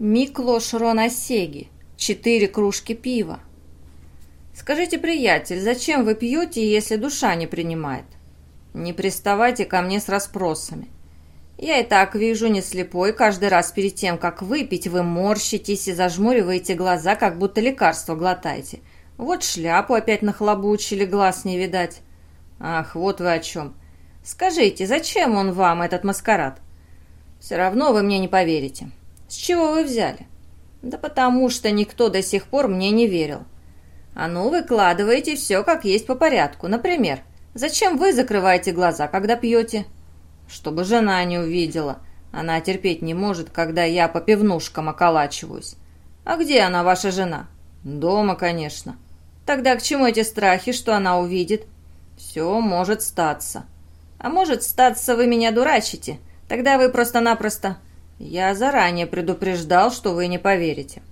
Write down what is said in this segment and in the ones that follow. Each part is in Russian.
Миклош Роносеги. Четыре кружки пива. Скажите, приятель, зачем вы пьете, если душа не принимает? Не приставайте ко мне с расспросами. Я и так вижу не слепой, каждый раз перед тем, как выпить, вы морщитесь и зажмуриваете глаза, как будто лекарство глотаете. Вот шляпу опять нахлобучили, глаз не видать. Ах, вот вы о чем. Скажите, зачем он вам, этот маскарад? Все равно вы мне не поверите. С чего вы взяли? Да потому что никто до сих пор мне не верил. А ну, выкладывайте все как есть по порядку. Например, зачем вы закрываете глаза, когда пьете? Чтобы жена не увидела. Она терпеть не может, когда я по пивнушкам околачиваюсь. А где она, ваша жена? Дома, конечно. Тогда к чему эти страхи, что она увидит? Все может статься. А может статься, вы меня дурачите. Тогда вы просто-напросто... Я заранее предупреждал, что вы не поверите.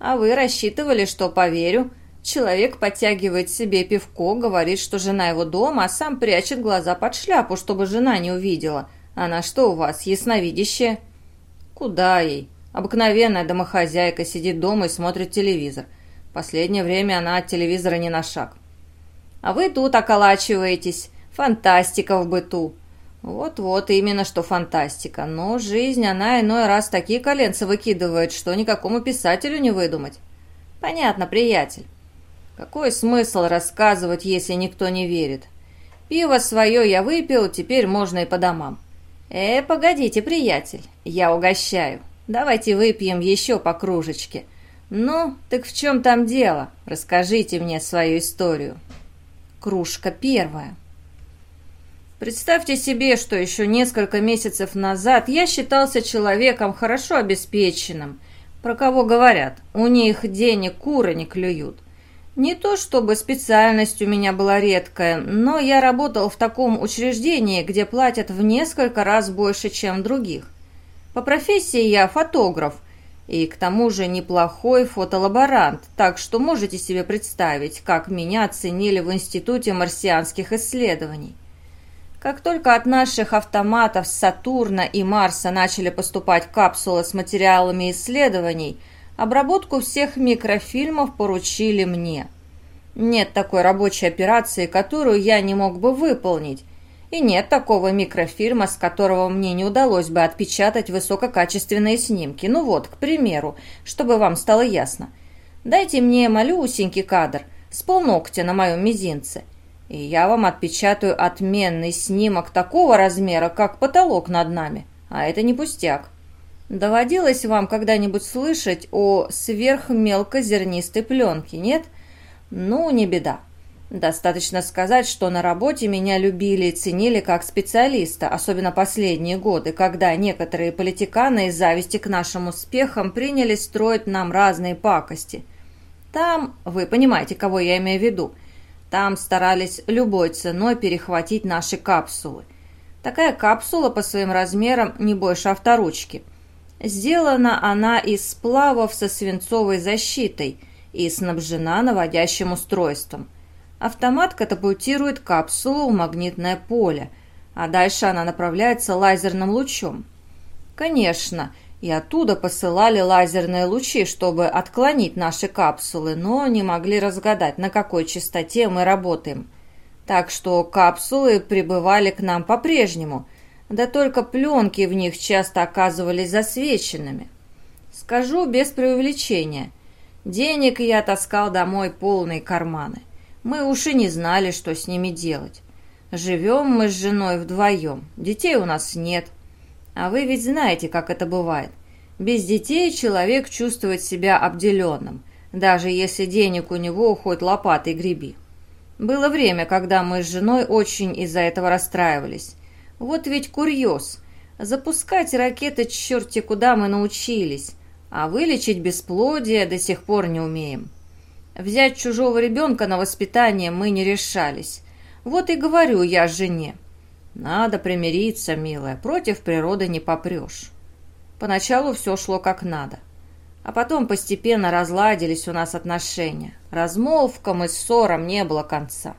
А вы рассчитывали, что поверю. Человек подтягивает себе пивко, говорит, что жена его дома, а сам прячет глаза под шляпу, чтобы жена не увидела. Она что у вас, ясновидящая? Куда ей? Обыкновенная домохозяйка сидит дома и смотрит телевизор. Последнее время она от телевизора не на шаг. А вы тут околачиваетесь. Фантастика в быту. Вот-вот, именно что фантастика. Но жизнь, она иной раз такие коленца выкидывает, что никакому писателю не выдумать. Понятно, приятель. Какой смысл рассказывать, если никто не верит? Пиво свое я выпил, теперь можно и по домам. Э, погодите, приятель, я угощаю. Давайте выпьем еще по кружечке. Ну, так в чем там дело? Расскажите мне свою историю. Кружка первая. Представьте себе, что еще несколько месяцев назад я считался человеком хорошо обеспеченным, про кого говорят, у них денег куры не клюют. Не то чтобы специальность у меня была редкая, но я работал в таком учреждении, где платят в несколько раз больше, чем других. По профессии я фотограф, и к тому же неплохой фотолаборант, так что можете себе представить, как меня оценили в Институте марсианских исследований. Как только от наших автоматов Сатурна и Марса начали поступать капсулы с материалами исследований, обработку всех микрофильмов поручили мне. Нет такой рабочей операции, которую я не мог бы выполнить, и нет такого микрофильма, с которого мне не удалось бы отпечатать высококачественные снимки. Ну вот, к примеру, чтобы вам стало ясно. Дайте мне малюсенький кадр с полногтя на моем мизинце – и я вам отпечатаю отменный снимок такого размера, как потолок над нами. А это не пустяк. Доводилось вам когда-нибудь слышать о сверхмелкозернистой пленке, нет? Ну, не беда. Достаточно сказать, что на работе меня любили и ценили как специалиста, особенно последние годы, когда некоторые политиканы из зависти к нашим успехам принялись строить нам разные пакости. Там, вы понимаете, кого я имею в виду, там старались любой ценой перехватить наши капсулы. Такая капсула по своим размерам не больше авторучки. Сделана она из сплавов со свинцовой защитой и снабжена наводящим устройством. Автомат катапультирует капсулу в магнитное поле, а дальше она направляется лазерным лучом. Конечно, и оттуда посылали лазерные лучи, чтобы отклонить наши капсулы, но не могли разгадать, на какой частоте мы работаем. Так что капсулы прибывали к нам по-прежнему, да только пленки в них часто оказывались засвеченными. Скажу без преувеличения. Денег я таскал домой полные карманы. Мы уж и не знали, что с ними делать. Живем мы с женой вдвоем, детей у нас нет – а вы ведь знаете, как это бывает. Без детей человек чувствует себя обделенным, даже если денег у него хоть лопатой греби. Было время, когда мы с женой очень из-за этого расстраивались. Вот ведь курьез. Запускать ракеты черти куда мы научились, а вылечить бесплодие до сих пор не умеем. Взять чужого ребенка на воспитание мы не решались. Вот и говорю я жене. Надо примириться, милая, против природы не попрешь. Поначалу все шло как надо. А потом постепенно разладились у нас отношения. Размолвкам и ссорам не было конца.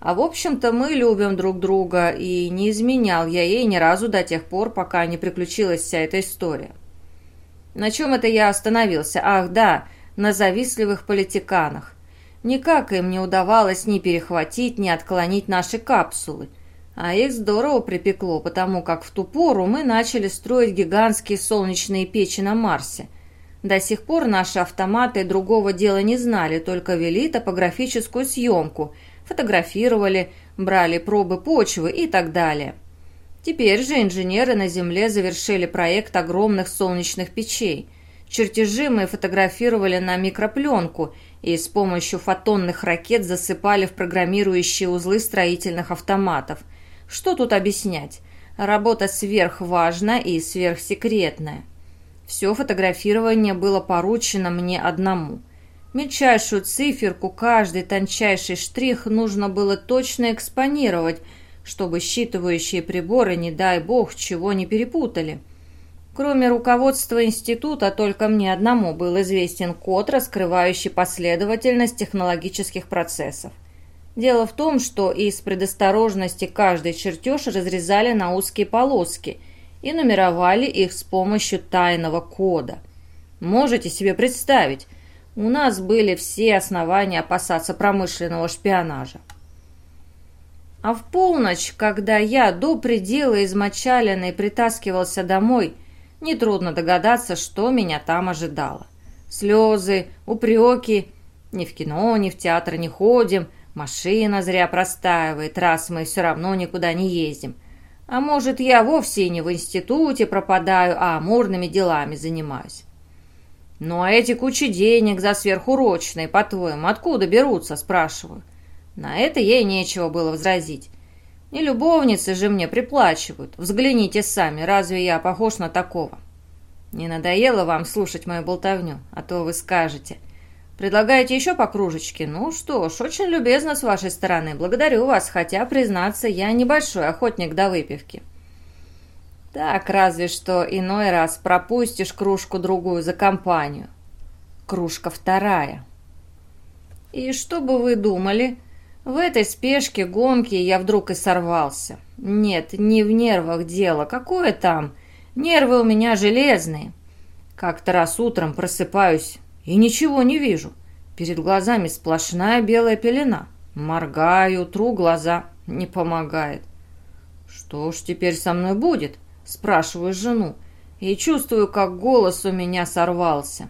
А в общем-то мы любим друг друга, и не изменял я ей ни разу до тех пор, пока не приключилась вся эта история. На чем это я остановился? Ах, да, на завистливых политиканах. Никак им не удавалось ни перехватить, ни отклонить наши капсулы. А их здорово припекло, потому как в ту пору мы начали строить гигантские солнечные печи на Марсе. До сих пор наши автоматы другого дела не знали, только вели топографическую съемку, фотографировали, брали пробы почвы и так далее. Теперь же инженеры на Земле завершили проект огромных солнечных печей. Чертежи мы фотографировали на микропленку и с помощью фотонных ракет засыпали в программирующие узлы строительных автоматов. Что тут объяснять? Работа сверхважна и сверхсекретная. Все фотографирование было поручено мне одному. Мельчайшую циферку, каждый тончайший штрих нужно было точно экспонировать, чтобы считывающие приборы, не дай бог, чего не перепутали. Кроме руководства института, только мне одному был известен код, раскрывающий последовательность технологических процессов. Дело в том, что из предосторожности каждый чертеж разрезали на узкие полоски и нумеровали их с помощью тайного кода. Можете себе представить, у нас были все основания опасаться промышленного шпионажа. А в полночь, когда я до предела измочаленный притаскивался домой, нетрудно догадаться, что меня там ожидало. Слезы, упреки, ни в кино, ни в театр не ходим, машина зря простаивает, раз мы все равно никуда не ездим. А может, я вовсе не в институте пропадаю, а амурными делами занимаюсь. «Ну а эти кучи денег за сверхурочные, по-твоему, откуда берутся?» – спрашиваю. На это ей нечего было возразить. Не любовницы же мне приплачивают. Взгляните сами, разве я похож на такого? Не надоело вам слушать мою болтовню, а то вы скажете. Предлагаете еще по кружечке? Ну что ж, очень любезно с вашей стороны. Благодарю вас, хотя, признаться, я небольшой охотник до выпивки. Так, разве что иной раз пропустишь кружку-другую за компанию. Кружка вторая. И что бы вы думали, в этой спешке гонки я вдруг и сорвался. Нет, не в нервах дело. Какое там? Нервы у меня железные. Как-то раз утром просыпаюсь и ничего не вижу. Перед глазами сплошная белая пелена. Моргаю, тру глаза. Не помогает. Что ж теперь со мной будет? Спрашиваю жену. И чувствую, как голос у меня сорвался.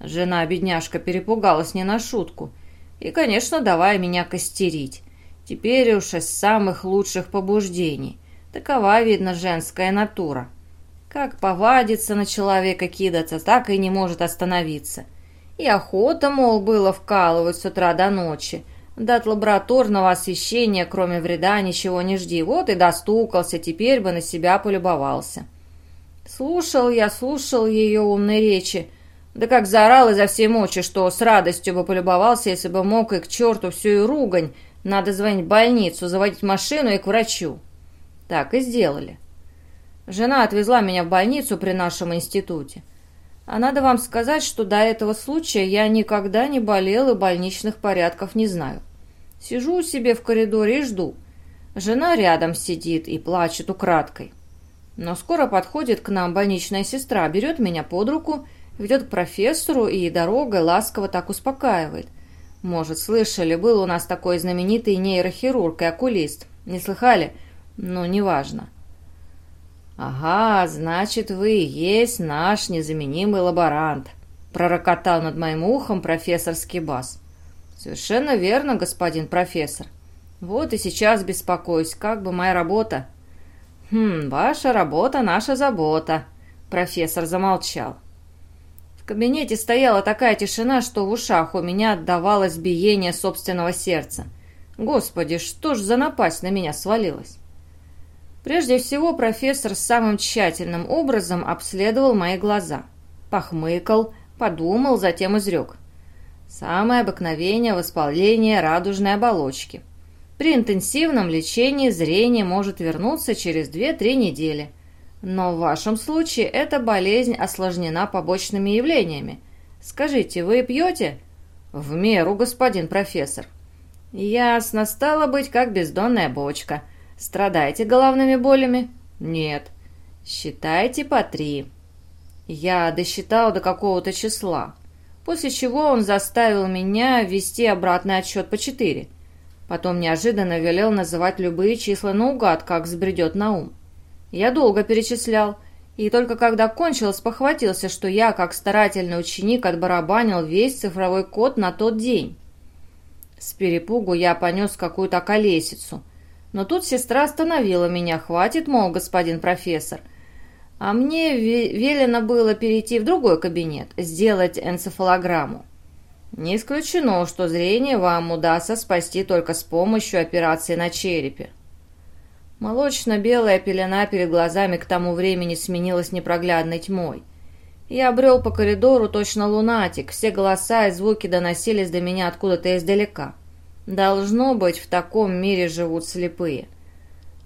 Жена-бедняжка перепугалась не на шутку – и, конечно, давай меня костерить. Теперь уж из самых лучших побуждений. Такова, видно, женская натура. Как повадится на человека кидаться, так и не может остановиться. И охота, мол, было вкалывать с утра до ночи. Да от лабораторного освещения, кроме вреда, ничего не жди. Вот и достукался, теперь бы на себя полюбовался. Слушал я, слушал ее умные речи, да как заорал изо всей мочи, что с радостью бы полюбовался, если бы мог и к черту всю и ругань. Надо звонить в больницу, заводить машину и к врачу. Так и сделали. Жена отвезла меня в больницу при нашем институте. А надо вам сказать, что до этого случая я никогда не болел и больничных порядков не знаю. Сижу себе в коридоре и жду. Жена рядом сидит и плачет украдкой. Но скоро подходит к нам больничная сестра, берет меня под руку ведет к профессору и дорогой ласково так успокаивает. Может, слышали, был у нас такой знаменитый нейрохирург и окулист. Не слыхали? Ну, неважно. «Ага, значит, вы и есть наш незаменимый лаборант», — пророкотал над моим ухом профессор Скибас. «Совершенно верно, господин профессор. Вот и сейчас беспокоюсь, как бы моя работа...» «Хм, ваша работа — наша забота», — профессор замолчал кабинете стояла такая тишина, что в ушах у меня отдавалось биение собственного сердца. Господи, что ж за напасть на меня свалилась? Прежде всего профессор самым тщательным образом обследовал мои глаза. Похмыкал, подумал, затем изрек. Самое обыкновение воспаления радужной оболочки. При интенсивном лечении зрение может вернуться через 2-3 недели – но в вашем случае эта болезнь осложнена побочными явлениями. Скажите, вы пьете? В меру, господин профессор. Ясно, стало быть, как бездонная бочка. Страдаете головными болями? Нет. Считайте по три. Я досчитал до какого-то числа, после чего он заставил меня ввести обратный отсчет по четыре. Потом неожиданно велел называть любые числа наугад, как взбредет на ум. Я долго перечислял, и только когда кончилось, похватился, что я, как старательный ученик, отбарабанил весь цифровой код на тот день. С перепугу я понес какую-то колесицу. Но тут сестра остановила меня. «Хватит, мол, господин профессор». А мне велено было перейти в другой кабинет, сделать энцефалограмму. Не исключено, что зрение вам удастся спасти только с помощью операции на черепе. Молочно-белая пелена перед глазами к тому времени сменилась непроглядной тьмой. Я обрел по коридору точно лунатик, все голоса и звуки доносились до меня откуда-то издалека. Должно быть, в таком мире живут слепые.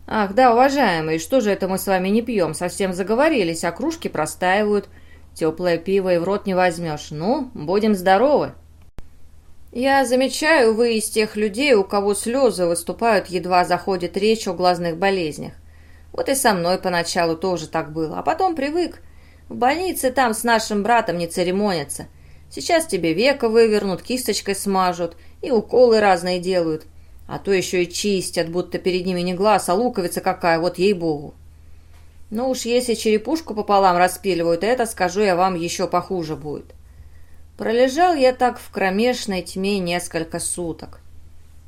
Ах, да, уважаемые, что же это мы с вами не пьем? Совсем заговорились, а кружки простаивают. Теплое пиво и в рот не возьмешь. Ну, будем здоровы. Я замечаю, вы из тех людей, у кого слезы выступают, едва заходит речь о глазных болезнях. Вот и со мной поначалу тоже так было, а потом привык. В больнице там с нашим братом не церемонятся. Сейчас тебе веко вывернут, кисточкой смажут и уколы разные делают. А то еще и чистят, будто перед ними не глаз, а луковица какая, вот ей-богу. Ну уж если черепушку пополам распиливают, это, скажу я вам, еще похуже будет. Пролежал я так в кромешной тьме несколько суток.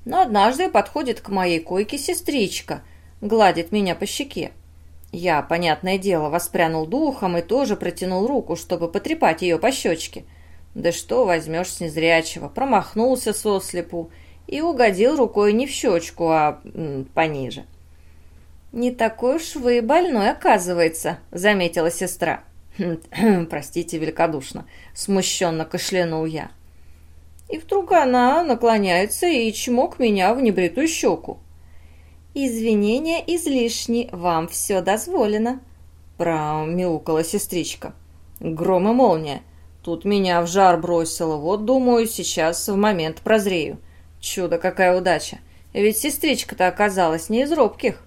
Но однажды подходит к моей койке сестричка, гладит меня по щеке. Я, понятное дело, воспрянул духом и тоже протянул руку, чтобы потрепать ее по щечке. Да что возьмешь с незрячего, промахнулся сослепу и угодил рукой не в щечку, а пониже. «Не такой уж вы больной, оказывается», — заметила сестра. «Простите великодушно», — смущенно кашлянул я. И вдруг она наклоняется и чмок меня в небритую щеку. «Извинения излишни, вам все дозволено», — промяукала сестричка. «Гром и молния. Тут меня в жар бросило. Вот, думаю, сейчас в момент прозрею. Чудо, какая удача. Ведь сестричка-то оказалась не из робких».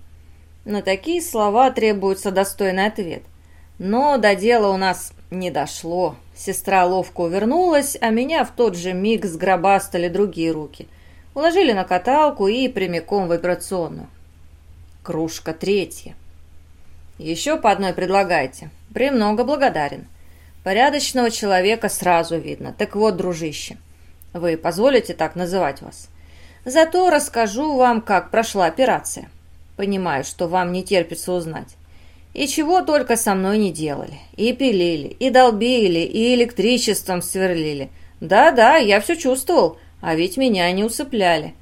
На такие слова требуется достойный ответ — но до дела у нас не дошло. Сестра ловко увернулась, а меня в тот же миг сгробастали другие руки. Уложили на каталку и прямиком в операционную. Кружка третья. Еще по одной предлагайте. Премного благодарен. Порядочного человека сразу видно. Так вот, дружище, вы позволите так называть вас? Зато расскажу вам, как прошла операция. Понимаю, что вам не терпится узнать. И чего только со мной не делали. И пилили, и долбили, и электричеством сверлили. Да-да, я все чувствовал, а ведь меня не усыпляли.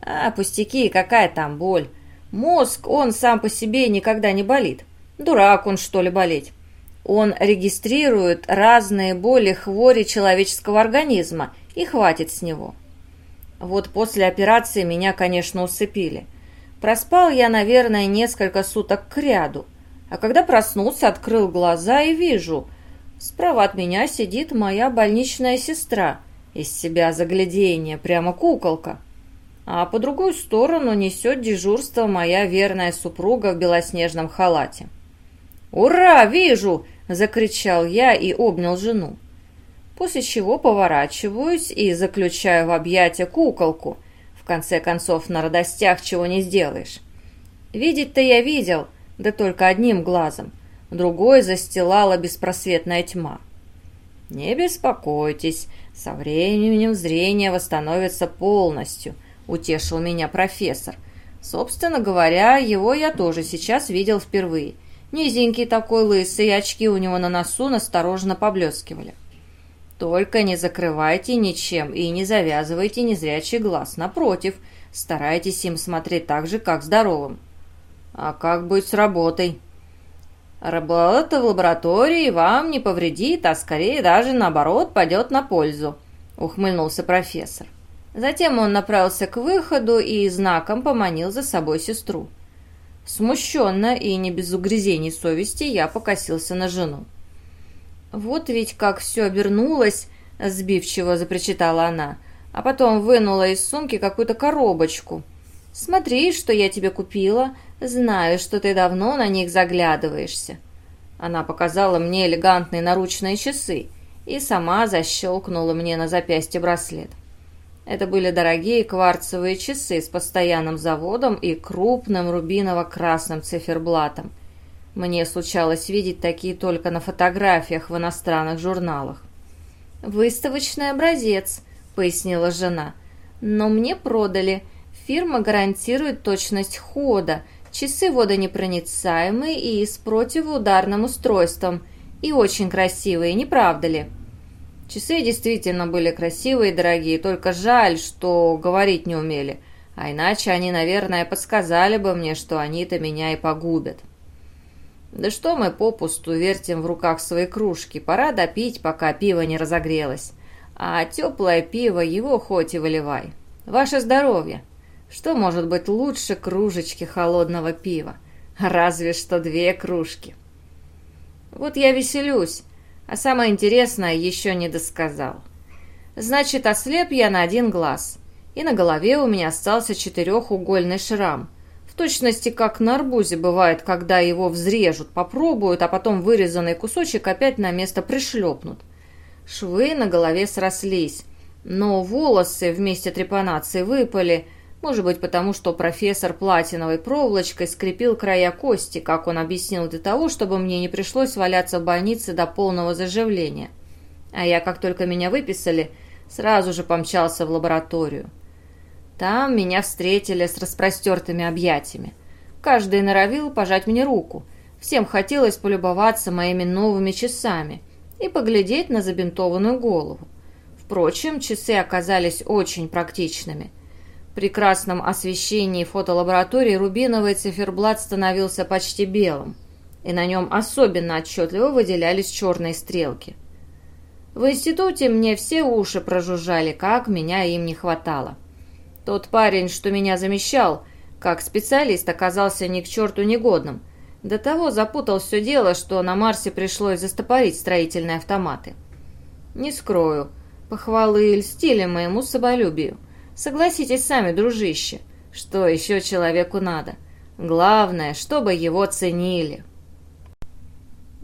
А, пустяки, какая там боль. Мозг, он сам по себе никогда не болит. Дурак он, что ли, болеть. Он регистрирует разные боли хвори человеческого организма, и хватит с него. Вот после операции меня, конечно, усыпили. Проспал я, наверное, несколько суток к ряду. А когда проснулся, открыл глаза и вижу. Справа от меня сидит моя больничная сестра. Из себя загляденье, прямо куколка. А по другую сторону несет дежурство моя верная супруга в белоснежном халате. «Ура, вижу!» – закричал я и обнял жену. После чего поворачиваюсь и заключаю в объятия куколку. В конце концов, на радостях чего не сделаешь. Видеть-то я видел – да только одним глазом, другой застилала беспросветная тьма. «Не беспокойтесь, со временем зрение восстановится полностью», — утешил меня профессор. Собственно говоря, его я тоже сейчас видел впервые. Низенький такой лысый, очки у него на носу настороженно поблескивали. Только не закрывайте ничем и не завязывайте незрячий глаз. Напротив, старайтесь им смотреть так же, как здоровым. А как быть с работой? Работа в лаборатории вам не повредит, а скорее даже наоборот пойдет на пользу, ухмыльнулся профессор. Затем он направился к выходу и знаком поманил за собой сестру. Смущенно и не без угрызений совести я покосился на жену. «Вот ведь как все обернулось!» – сбивчиво запричитала она, а потом вынула из сумки какую-то коробочку. «Смотри, что я тебе купила, Знаю, что ты давно на них заглядываешься. Она показала мне элегантные наручные часы и сама защелкнула мне на запястье браслет. Это были дорогие кварцевые часы с постоянным заводом и крупным рубиново-красным циферблатом. Мне случалось видеть такие только на фотографиях в иностранных журналах. «Выставочный образец», — пояснила жена. «Но мне продали. Фирма гарантирует точность хода, часы водонепроницаемые и с противоударным устройством. И очень красивые, не правда ли?» Часы действительно были красивые и дорогие, только жаль, что говорить не умели. А иначе они, наверное, подсказали бы мне, что они-то меня и погубят. Да что мы попусту вертим в руках свои кружки, пора допить, пока пиво не разогрелось. А теплое пиво его хоть и выливай. Ваше здоровье! Что может быть лучше кружечки холодного пива? Разве что две кружки. Вот я веселюсь, а самое интересное еще не досказал. Значит, ослеп я на один глаз, и на голове у меня остался четырехугольный шрам – в точности, как на арбузе бывает, когда его взрежут, попробуют, а потом вырезанный кусочек опять на место пришлепнут. Швы на голове срослись, но волосы вместе трепанации выпали, может быть, потому что профессор платиновой проволочкой скрепил края кости, как он объяснил, для того, чтобы мне не пришлось валяться в больнице до полного заживления. А я, как только меня выписали, сразу же помчался в лабораторию. Там меня встретили с распростертыми объятиями. Каждый норовил пожать мне руку. Всем хотелось полюбоваться моими новыми часами и поглядеть на забинтованную голову. Впрочем, часы оказались очень практичными. При красном освещении фотолаборатории рубиновый циферблат становился почти белым, и на нем особенно отчетливо выделялись черные стрелки. В институте мне все уши прожужжали, как меня им не хватало. Тот парень, что меня замещал, как специалист оказался ни к черту негодным. До того запутал все дело, что на Марсе пришлось застопорить строительные автоматы. Не скрою, похвалы льстили моему соболюбию. Согласитесь сами, дружище, что еще человеку надо. Главное, чтобы его ценили.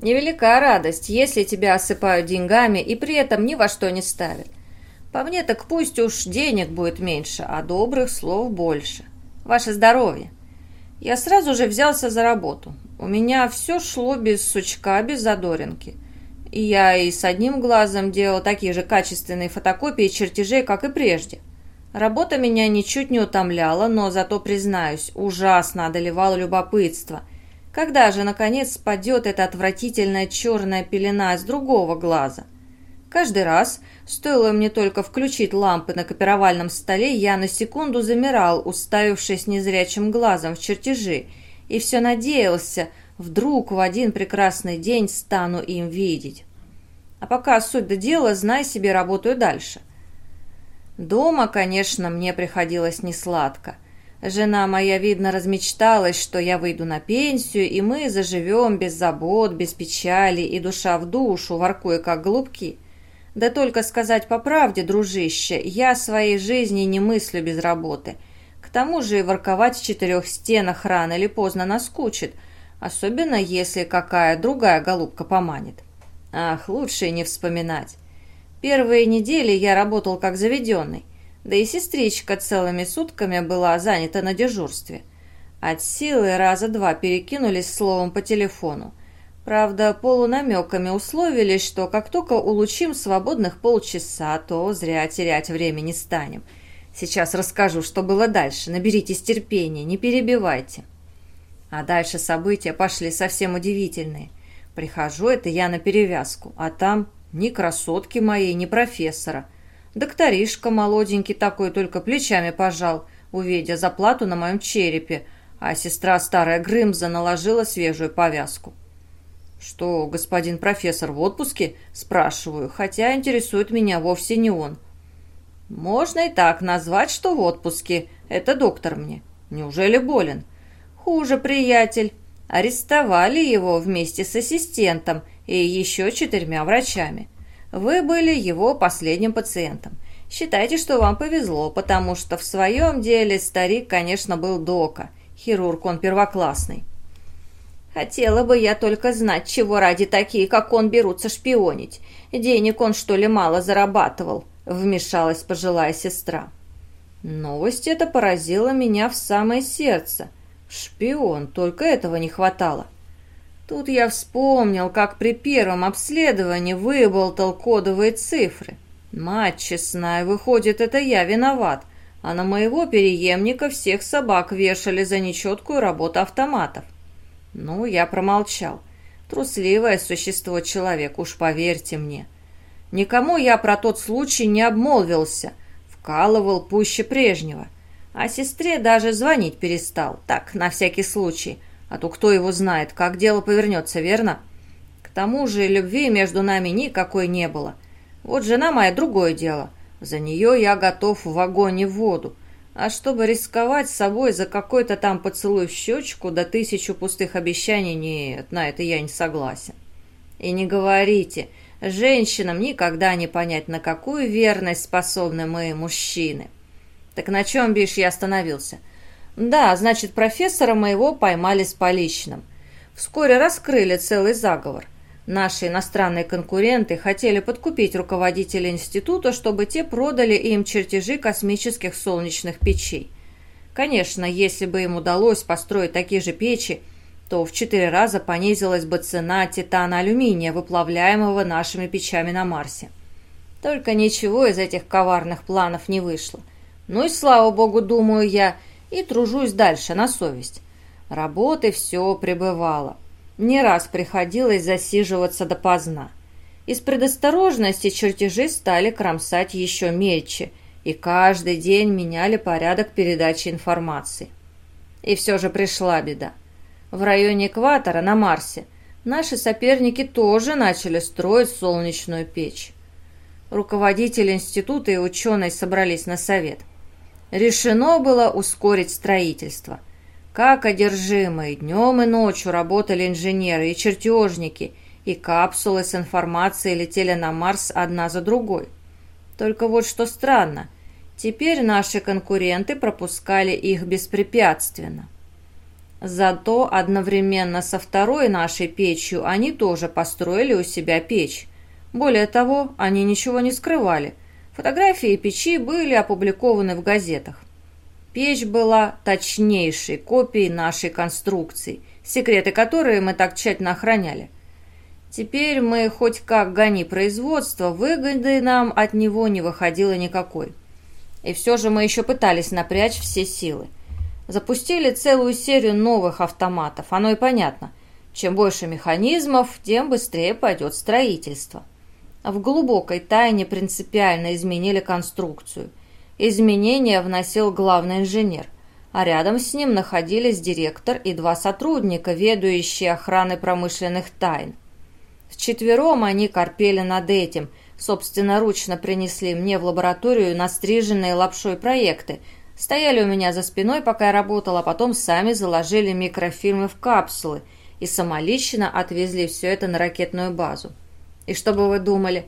Невелика радость, если тебя осыпают деньгами и при этом ни во что не ставят. По мне так пусть уж денег будет меньше, а добрых слов больше. Ваше здоровье. Я сразу же взялся за работу. У меня все шло без сучка, без задоринки. И я и с одним глазом делал такие же качественные фотокопии чертежей, как и прежде. Работа меня ничуть не утомляла, но зато, признаюсь, ужасно одолевало любопытство. Когда же, наконец, спадет эта отвратительная черная пелена с другого глаза? Каждый раз, Стоило мне только включить лампы на копировальном столе, я на секунду замирал, уставившись незрячим глазом в чертежи, и все надеялся, вдруг в один прекрасный день стану им видеть. А пока суть до дела, знай себе, работаю дальше. Дома, конечно, мне приходилось несладко. Жена моя, видно, размечталась, что я выйду на пенсию, и мы заживем без забот, без печали и душа в душу, воркуя как голубки. Да только сказать по правде, дружище, я своей жизни не мыслю без работы. К тому же и ворковать в четырех стенах рано или поздно наскучит, особенно если какая другая голубка поманит. Ах, лучше и не вспоминать. Первые недели я работал как заведенный, да и сестричка целыми сутками была занята на дежурстве. От силы раза два перекинулись словом по телефону. Правда, полунамеками условились, что как только улучим свободных полчаса, то зря терять время не станем. Сейчас расскажу, что было дальше. Наберитесь терпения, не перебивайте. А дальше события пошли совсем удивительные. Прихожу, это я на перевязку, а там ни красотки моей, ни профессора. Докторишка молоденький такой только плечами пожал, увидя заплату на моем черепе, а сестра старая Грымза наложила свежую повязку. «Что, господин профессор в отпуске?» – спрашиваю, хотя интересует меня вовсе не он. «Можно и так назвать, что в отпуске. Это доктор мне. Неужели болен?» «Хуже, приятель. Арестовали его вместе с ассистентом и еще четырьмя врачами. Вы были его последним пациентом. Считайте, что вам повезло, потому что в своем деле старик, конечно, был дока. Хирург он первоклассный. Хотела бы я только знать, чего ради такие, как он, берутся шпионить. Денег он, что ли, мало зарабатывал?» — вмешалась пожилая сестра. Новость эта поразила меня в самое сердце. Шпион, только этого не хватало. Тут я вспомнил, как при первом обследовании выболтал кодовые цифры. Мать честная, выходит, это я виноват, а на моего переемника всех собак вешали за нечеткую работу автоматов. Ну, я промолчал. Трусливое существо человек, уж поверьте мне. Никому я про тот случай не обмолвился, вкалывал пуще прежнего. А сестре даже звонить перестал, так, на всякий случай, а то кто его знает, как дело повернется, верно? К тому же любви между нами никакой не было. Вот жена моя другое дело. За нее я готов в огонь и в воду. А чтобы рисковать собой за какой-то там поцелуй в щечку да тысячу пустых обещаний, нет, на это я не согласен. И не говорите, женщинам никогда не понять, на какую верность способны мы, мужчины. Так на чем, бишь, я остановился? Да, значит, профессора моего поймали с поличным. Вскоре раскрыли целый заговор. Наши иностранные конкуренты хотели подкупить руководителя института, чтобы те продали им чертежи космических солнечных печей. Конечно, если бы им удалось построить такие же печи, то в четыре раза понизилась бы цена титана-алюминия, выплавляемого нашими печами на Марсе. Только ничего из этих коварных планов не вышло. Ну и слава богу, думаю я, и тружусь дальше на совесть. Работы все прибывало. Не раз приходилось засиживаться допоздна. Из предосторожности чертежи стали кромсать еще мельче, и каждый день меняли порядок передачи информации. И все же пришла беда. В районе экватора на Марсе наши соперники тоже начали строить солнечную печь. Руководители института и ученые собрались на совет. Решено было ускорить строительство. Как одержимые, днем и ночью работали инженеры и чертежники, и капсулы с информацией летели на Марс одна за другой. Только вот что странно, теперь наши конкуренты пропускали их беспрепятственно. Зато одновременно со второй нашей печью они тоже построили у себя печь. Более того, они ничего не скрывали – Фотографии печи были опубликованы в газетах. Печь была точнейшей копией нашей конструкции, секреты которой мы так тщательно охраняли. Теперь мы хоть как гони производство, выгоды нам от него не выходило никакой. И все же мы еще пытались напрячь все силы. Запустили целую серию новых автоматов, оно и понятно. Чем больше механизмов, тем быстрее пойдет строительство в глубокой тайне принципиально изменили конструкцию. Изменения вносил главный инженер, а рядом с ним находились директор и два сотрудника, ведущие охраной промышленных тайн. Вчетвером они корпели над этим, собственноручно принесли мне в лабораторию настриженные лапшой проекты, стояли у меня за спиной, пока я работала, а потом сами заложили микрофильмы в капсулы и самолично отвезли все это на ракетную базу. И что бы вы думали,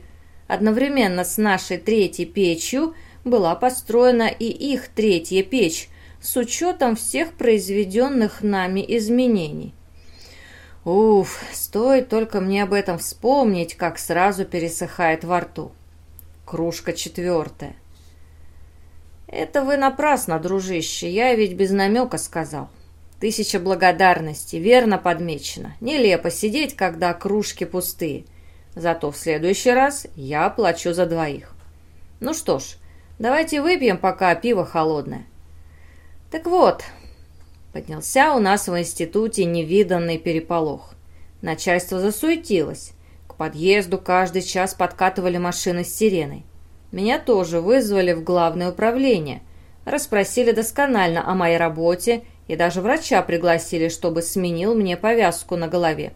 одновременно с нашей третьей печью была построена и их третья печь с учетом всех произведенных нами изменений. Уф, стоит только мне об этом вспомнить, как сразу пересыхает во рту. Кружка четвертая. Это вы напрасно, дружище, я ведь без намека сказал. Тысяча благодарностей, верно подмечено. Нелепо сидеть, когда кружки пустые. Зато в следующий раз я плачу за двоих. Ну что ж, давайте выпьем, пока пиво холодное. Так вот, поднялся у нас в институте невиданный переполох. Начальство засуетилось. К подъезду каждый час подкатывали машины с сиреной. Меня тоже вызвали в главное управление. Расспросили досконально о моей работе и даже врача пригласили, чтобы сменил мне повязку на голове.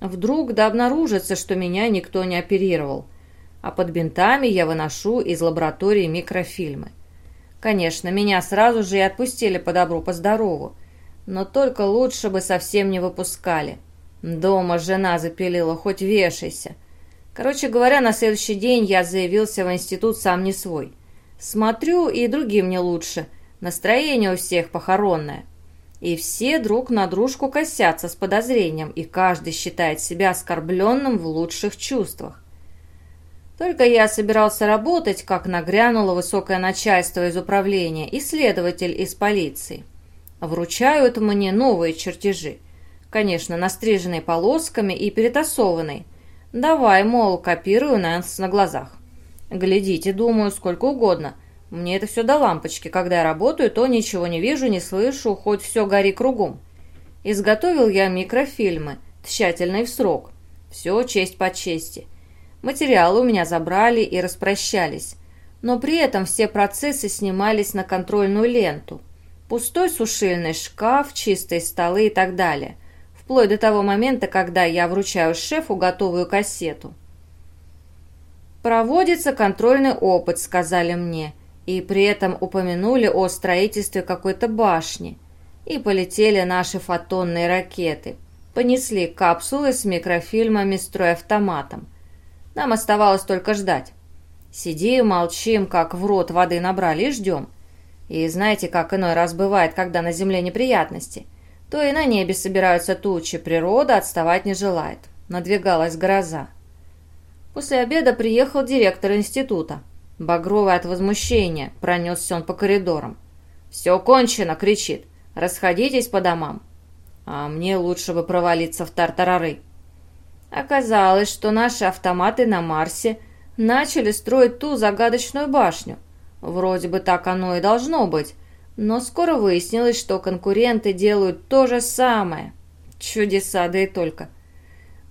Вдруг да обнаружится, что меня никто не оперировал. А под бинтами я выношу из лаборатории микрофильмы. Конечно, меня сразу же и отпустили по добру, по здорову. Но только лучше бы совсем не выпускали. Дома жена запилила, хоть вешайся. Короче говоря, на следующий день я заявился в институт сам не свой. Смотрю, и другим не лучше. Настроение у всех похоронное. И все друг на дружку косятся с подозрением, и каждый считает себя оскорбленным в лучших чувствах. Только я собирался работать, как нагрянуло высокое начальство из управления и следователь из полиции. Вручают мне новые чертежи. Конечно, настриженные полосками и перетасованные. Давай, мол, копирую нас на глазах. Глядите, думаю, сколько угодно. Мне это все до лампочки. Когда я работаю, то ничего не вижу, не слышу, хоть все гори кругом. Изготовил я микрофильмы, тщательно и в срок. Все честь по чести. Материалы у меня забрали и распрощались. Но при этом все процессы снимались на контрольную ленту. Пустой сушильный шкаф, чистые столы и так далее. Вплоть до того момента, когда я вручаю шефу готовую кассету. «Проводится контрольный опыт», — сказали мне, и при этом упомянули о строительстве какой-то башни. И полетели наши фотонные ракеты. Понесли капсулы с микрофильмами стройавтоматом. Нам оставалось только ждать. Сидим, молчим, как в рот воды набрали и ждем. И знаете, как иной раз бывает, когда на земле неприятности? То и на небе собираются тучи, природа отставать не желает. Надвигалась гроза. После обеда приехал директор института. Багровый от возмущения, пронесся он по коридорам. «Все кончено!» — кричит. «Расходитесь по домам!» А мне лучше бы провалиться в тартарары. Оказалось, что наши автоматы на Марсе начали строить ту загадочную башню. Вроде бы так оно и должно быть, но скоро выяснилось, что конкуренты делают то же самое. Чудеса, да и только.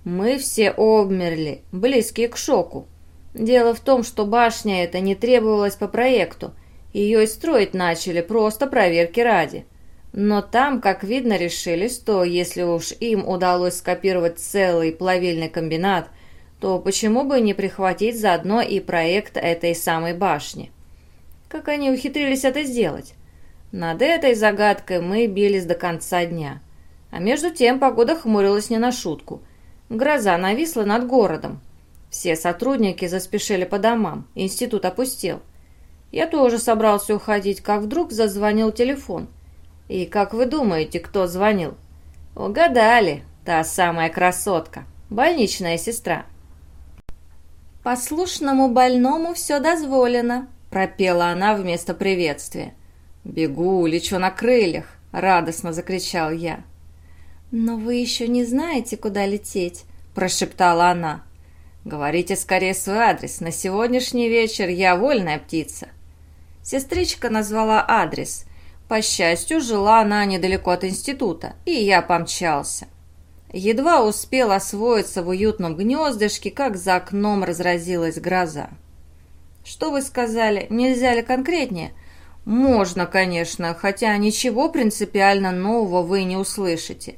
Мы все обмерли, близкие к шоку. Дело в том, что башня эта не требовалась по проекту. Ее и строить начали просто проверки ради. Но там, как видно, решили, что если уж им удалось скопировать целый плавильный комбинат, то почему бы не прихватить заодно и проект этой самой башни? Как они ухитрились это сделать? Над этой загадкой мы бились до конца дня. А между тем погода хмурилась не на шутку – Гроза нависла над городом. Все сотрудники заспешили по домам, институт опустел. Я тоже собрался уходить, как вдруг зазвонил телефон. И как вы думаете, кто звонил? Угадали, та самая красотка, больничная сестра. «Послушному больному все дозволено», — пропела она вместо приветствия. «Бегу, лечу на крыльях», — радостно закричал я. «Но вы еще не знаете, куда лететь», – прошептала она. «Говорите скорее свой адрес. На сегодняшний вечер я вольная птица». Сестричка назвала адрес. По счастью, жила она недалеко от института, и я помчался. Едва успел освоиться в уютном гнездышке, как за окном разразилась гроза. «Что вы сказали? Нельзя ли конкретнее?» «Можно, конечно, хотя ничего принципиально нового вы не услышите.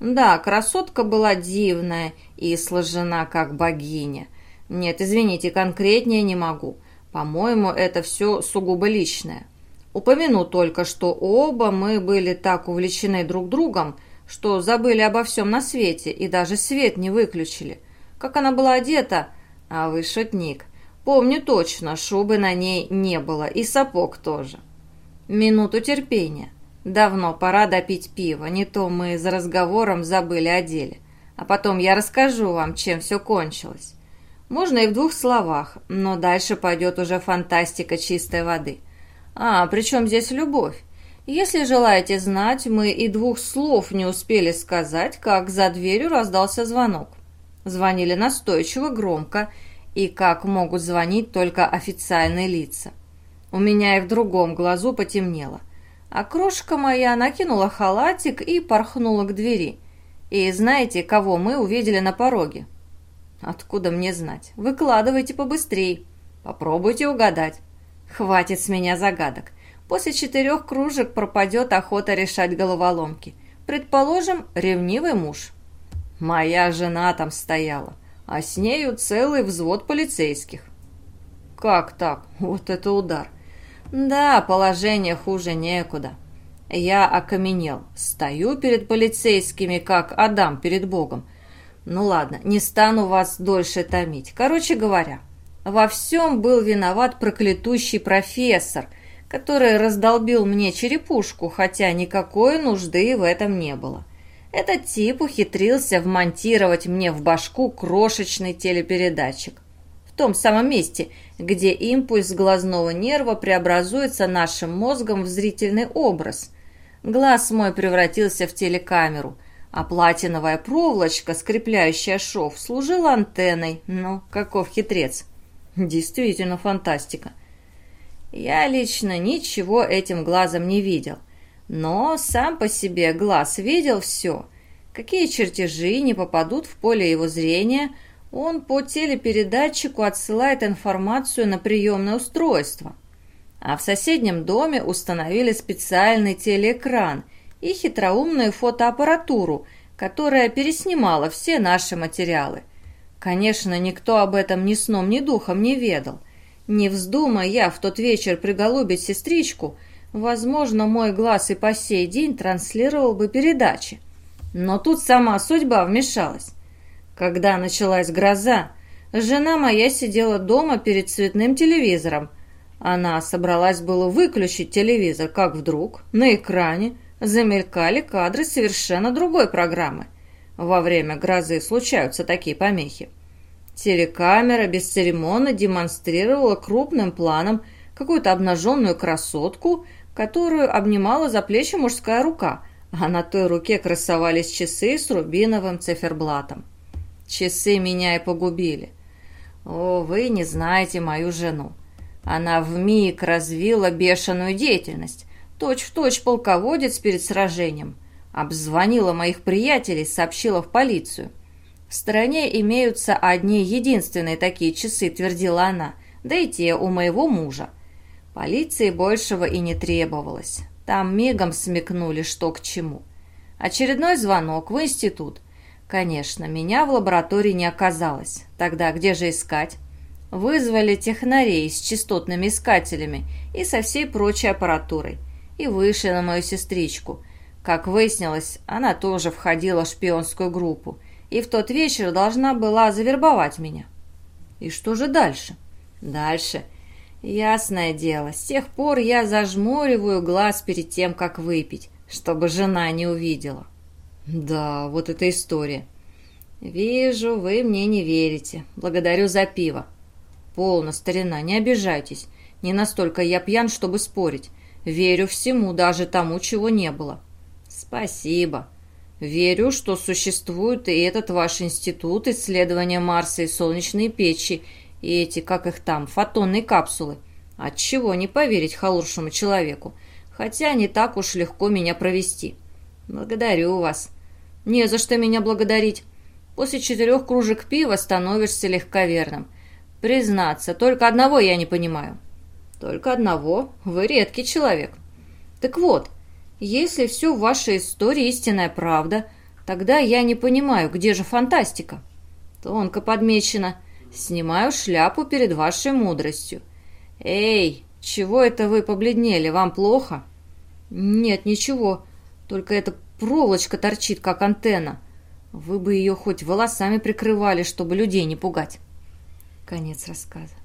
Да, красотка была дивная и сложена как богиня. Нет, извините, конкретнее не могу. По-моему, это все сугубо личное. Упомяну только, что оба мы были так увлечены друг другом, что забыли обо всем на свете и даже свет не выключили. Как она была одета? А вы шутник. Помню точно, шубы на ней не было и сапог тоже. Минуту терпения. Давно пора допить пиво, не то мы за разговором забыли о деле. А потом я расскажу вам, чем все кончилось. Можно и в двух словах, но дальше пойдет уже фантастика чистой воды. А, причем здесь любовь? Если желаете знать, мы и двух слов не успели сказать, как за дверью раздался звонок. Звонили настойчиво, громко, и как могут звонить только официальные лица. У меня и в другом глазу потемнело – а крошка моя накинула халатик и порхнула к двери. И знаете, кого мы увидели на пороге? Откуда мне знать? Выкладывайте побыстрей. Попробуйте угадать. Хватит с меня загадок. После четырех кружек пропадет охота решать головоломки. Предположим, ревнивый муж. Моя жена там стояла, а с нею целый взвод полицейских. Как так? Вот это удар. Да, положение хуже некуда. Я окаменел. Стою перед полицейскими, как Адам перед Богом. Ну ладно, не стану вас дольше томить. Короче говоря, во всем был виноват проклятущий профессор, который раздолбил мне черепушку, хотя никакой нужды в этом не было. Этот тип ухитрился вмонтировать мне в башку крошечный телепередатчик. В том самом месте, где импульс глазного нерва преобразуется нашим мозгом в зрительный образ. Глаз мой превратился в телекамеру, а платиновая проволочка, скрепляющая шов, служила антенной. Ну, каков хитрец. Действительно фантастика. Я лично ничего этим глазом не видел. Но сам по себе глаз видел все. Какие чертежи не попадут в поле его зрения, он по телепередатчику отсылает информацию на приемное устройство. А в соседнем доме установили специальный телеэкран и хитроумную фотоаппаратуру, которая переснимала все наши материалы. Конечно, никто об этом ни сном, ни духом не ведал. Не вздумая я в тот вечер приголубить сестричку, возможно, мой глаз и по сей день транслировал бы передачи. Но тут сама судьба вмешалась. Когда началась гроза, жена моя сидела дома перед цветным телевизором. Она собралась было выключить телевизор, как вдруг на экране замелькали кадры совершенно другой программы. Во время грозы случаются такие помехи. Телекамера бесцеремонно демонстрировала крупным планом какую-то обнаженную красотку, которую обнимала за плечи мужская рука, а на той руке красовались часы с рубиновым циферблатом. Часы меня и погубили. О, вы не знаете мою жену. Она вмиг развила бешеную деятельность, точь-в-точь точь полководец перед сражением. Обзвонила моих приятелей, сообщила в полицию. В стране имеются одни единственные такие часы, твердила она, да и те у моего мужа. Полиции большего и не требовалось. Там мигом смекнули, что к чему. Очередной звонок в институт. Конечно, меня в лаборатории не оказалось. Тогда где же искать? Вызвали технарей с частотными искателями и со всей прочей аппаратурой. И вышли на мою сестричку – как выяснилось, она тоже входила в шпионскую группу и в тот вечер должна была завербовать меня. И что же дальше? Дальше. Ясное дело, с тех пор я зажмуриваю глаз перед тем, как выпить, чтобы жена не увидела. Да, вот эта история. Вижу, вы мне не верите. Благодарю за пиво. Полно, старина, не обижайтесь. Не настолько я пьян, чтобы спорить. Верю всему, даже тому, чего не было. «Спасибо. Верю, что существует и этот ваш институт исследования Марса и солнечные печи, и эти, как их там, фотонные капсулы. Отчего не поверить халуршему человеку, хотя не так уж легко меня провести. Благодарю вас. Не за что меня благодарить. После четырех кружек пива становишься легковерным. Признаться, только одного я не понимаю. Только одного? Вы редкий человек. Так вот, — если все в вашей истории истинная правда, тогда я не понимаю, где же фантастика? Тонко подмечено. Снимаю шляпу перед вашей мудростью. Эй, чего это вы побледнели? Вам плохо? Нет, ничего. Только эта проволочка торчит, как антенна. Вы бы ее хоть волосами прикрывали, чтобы людей не пугать. Конец рассказа.